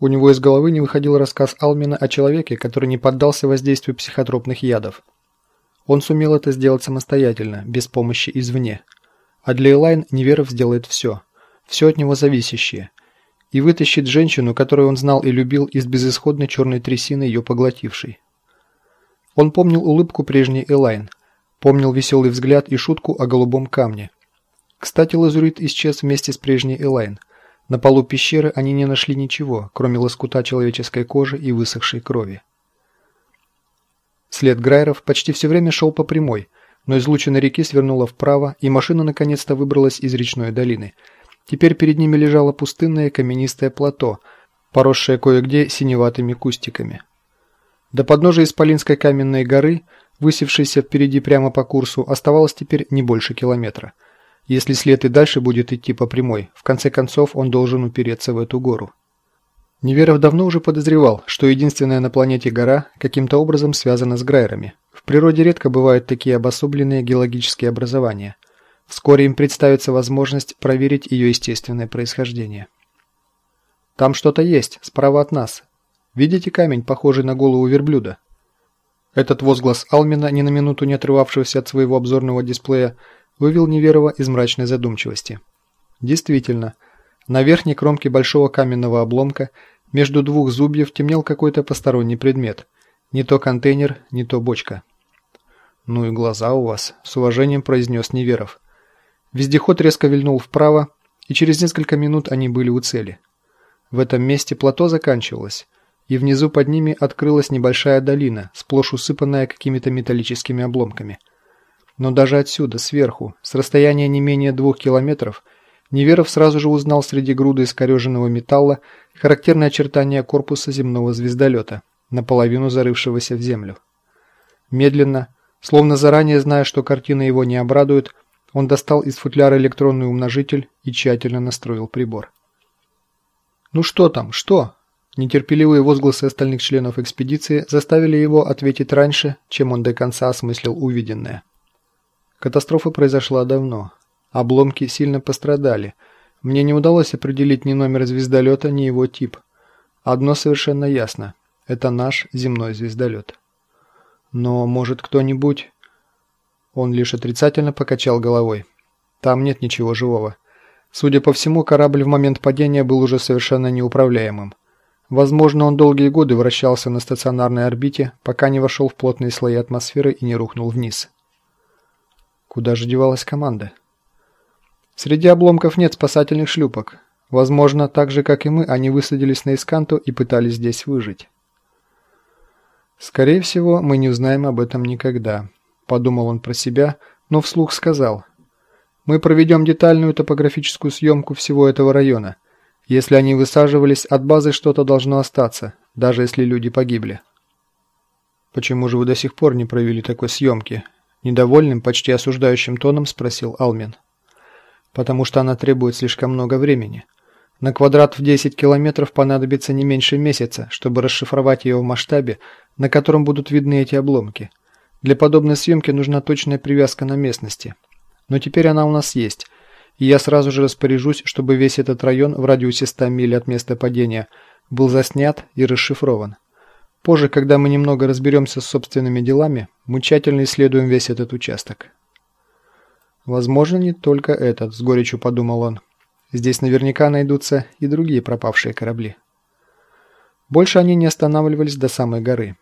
У него из головы не выходил рассказ Алмина о человеке, который не поддался воздействию психотропных ядов. Он сумел это сделать самостоятельно, без помощи извне. А для Элайн Неверов сделает все. Все от него зависящее. И вытащит женщину, которую он знал и любил, из безысходной черной трясины, ее поглотившей. Он помнил улыбку прежней Элайн. Помнил веселый взгляд и шутку о голубом камне. Кстати, лазурит исчез вместе с прежней Элайн – на полу пещеры они не нашли ничего, кроме лоскута человеческой кожи и высохшей крови. След Грайеров почти все время шел по прямой, но излучина реки свернула вправо, и машина наконец-то выбралась из речной долины. Теперь перед ними лежало пустынное каменистое плато, поросшее кое-где синеватыми кустиками. До подножия Исполинской каменной горы, высевшейся впереди прямо по курсу, оставалось теперь не больше километра – если след и дальше будет идти по прямой, в конце концов он должен упереться в эту гору. Неверов давно уже подозревал, что единственная на планете гора каким-то образом связана с Грайерами. В природе редко бывают такие обособленные геологические образования. Вскоре им представится возможность проверить ее естественное происхождение. «Там что-то есть, справа от нас. Видите камень, похожий на голову верблюда?» Этот возглас Алмина, ни на минуту не отрывавшегося от своего обзорного дисплея, вывел Неверова из мрачной задумчивости. Действительно, на верхней кромке большого каменного обломка между двух зубьев темнел какой-то посторонний предмет. Не то контейнер, не то бочка. «Ну и глаза у вас», – с уважением произнес Неверов. Вездеход резко вильнул вправо, и через несколько минут они были у цели. В этом месте плато заканчивалось, и внизу под ними открылась небольшая долина, сплошь усыпанная какими-то металлическими обломками – но даже отсюда, сверху, с расстояния не менее двух километров, Неверов сразу же узнал среди груды искореженного металла характерные очертания корпуса земного звездолета, наполовину зарывшегося в землю. Медленно, словно заранее зная, что картина его не обрадует, он достал из футляра электронный умножитель и тщательно настроил прибор. «Ну что там, что?» Нетерпеливые возгласы остальных членов экспедиции заставили его ответить раньше, чем он до конца осмыслил увиденное. Катастрофа произошла давно. Обломки сильно пострадали. Мне не удалось определить ни номер звездолета, ни его тип. Одно совершенно ясно. Это наш земной звездолет. Но, может, кто-нибудь... Он лишь отрицательно покачал головой. Там нет ничего живого. Судя по всему, корабль в момент падения был уже совершенно неуправляемым. Возможно, он долгие годы вращался на стационарной орбите, пока не вошел в плотные слои атмосферы и не рухнул вниз. Куда же девалась команда? Среди обломков нет спасательных шлюпок. Возможно, так же, как и мы, они высадились на Исканту и пытались здесь выжить. Скорее всего, мы не узнаем об этом никогда, подумал он про себя, но вслух сказал. Мы проведем детальную топографическую съемку всего этого района. Если они высаживались, от базы что-то должно остаться, даже если люди погибли. Почему же вы до сих пор не провели такой съемки? Недовольным, почти осуждающим тоном спросил Алмин. «Потому что она требует слишком много времени. На квадрат в 10 километров понадобится не меньше месяца, чтобы расшифровать ее в масштабе, на котором будут видны эти обломки. Для подобной съемки нужна точная привязка на местности. Но теперь она у нас есть, и я сразу же распоряжусь, чтобы весь этот район в радиусе 100 миль от места падения был заснят и расшифрован. Позже, когда мы немного разберемся с собственными делами, мы тщательно исследуем весь этот участок. Возможно, не только этот, с горечью подумал он. Здесь наверняка найдутся и другие пропавшие корабли. Больше они не останавливались до самой горы.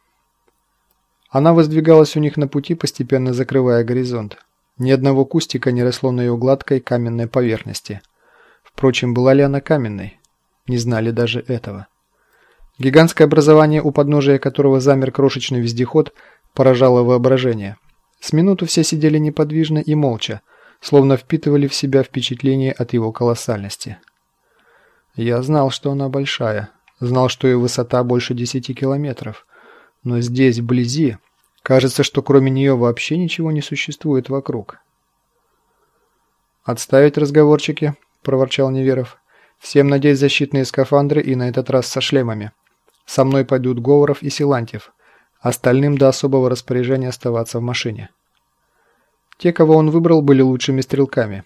Она воздвигалась у них на пути, постепенно закрывая горизонт. Ни одного кустика не росло на ее гладкой каменной поверхности. Впрочем, была ли она каменной? Не знали даже этого. Гигантское образование, у подножия которого замер крошечный вездеход, поражало воображение. С минуту все сидели неподвижно и молча, словно впитывали в себя впечатление от его колоссальности. Я знал, что она большая, знал, что ее высота больше десяти километров, но здесь, вблизи, кажется, что кроме нее вообще ничего не существует вокруг. «Отставить разговорчики», – проворчал Неверов. «Всем надеть защитные скафандры и на этот раз со шлемами». Со мной пойдут Говоров и Силантьев. Остальным до особого распоряжения оставаться в машине. Те, кого он выбрал, были лучшими стрелками.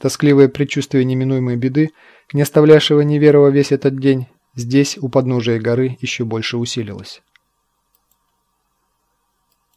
Тоскливое предчувствие неминуемой беды, не оставлявшего Неверова весь этот день, Здесь, у подножия горы, еще больше усилилось.